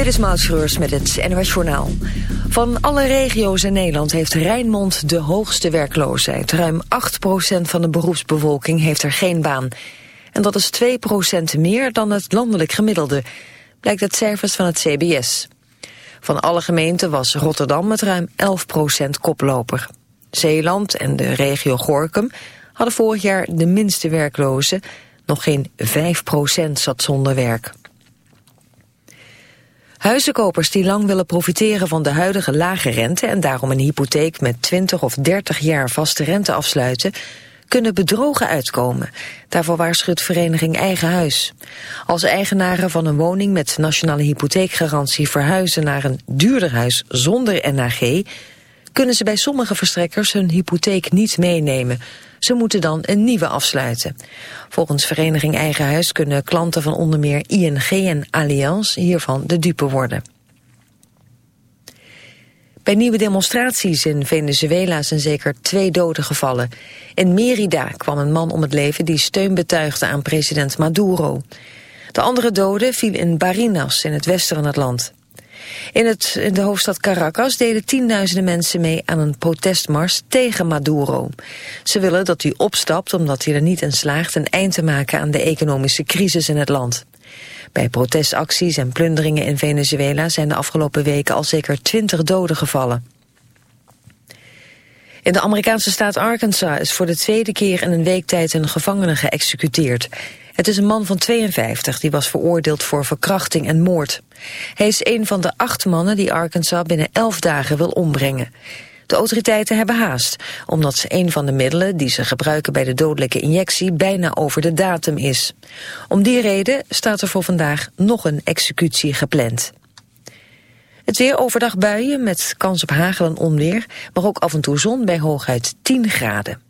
Dit is Maud Schreurs met het NOS Journaal. Van alle regio's in Nederland heeft Rijnmond de hoogste werkloosheid. Ruim 8% van de beroepsbevolking heeft er geen baan. En dat is 2% meer dan het landelijk gemiddelde, blijkt uit cijfers van het CBS. Van alle gemeenten was Rotterdam met ruim 11% koploper. Zeeland en de regio Gorkum hadden vorig jaar de minste werklozen. Nog geen 5% zat zonder werk. Huizenkopers die lang willen profiteren van de huidige lage rente... en daarom een hypotheek met 20 of 30 jaar vaste rente afsluiten... kunnen bedrogen uitkomen. Daarvoor waarschuwt vereniging Eigen Huis. Als eigenaren van een woning met nationale hypotheekgarantie... verhuizen naar een duurder huis zonder NAG... kunnen ze bij sommige verstrekkers hun hypotheek niet meenemen... Ze moeten dan een nieuwe afsluiten. Volgens Vereniging Eigen Huis kunnen klanten van onder meer ING en Allianz hiervan de dupe worden. Bij nieuwe demonstraties in Venezuela zijn zeker twee doden gevallen. In Merida kwam een man om het leven die steun betuigde aan president Maduro. De andere doden viel in Barinas in het westen van het land. In, het, in de hoofdstad Caracas deden tienduizenden mensen mee aan een protestmars tegen Maduro. Ze willen dat hij opstapt omdat hij er niet in slaagt een eind te maken aan de economische crisis in het land. Bij protestacties en plunderingen in Venezuela zijn de afgelopen weken al zeker twintig doden gevallen. In de Amerikaanse staat Arkansas is voor de tweede keer in een week tijd een gevangene geëxecuteerd. Het is een man van 52 die was veroordeeld voor verkrachting en moord. Hij is een van de acht mannen die Arkansas binnen elf dagen wil ombrengen. De autoriteiten hebben haast, omdat een van de middelen die ze gebruiken bij de dodelijke injectie bijna over de datum is. Om die reden staat er voor vandaag nog een executie gepland. Het weer overdag buien met kans op hagel en onweer, maar ook af en toe zon bij hooguit 10 graden.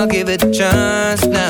I'll give it a chance Now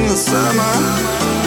in the summer.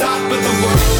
top of the world.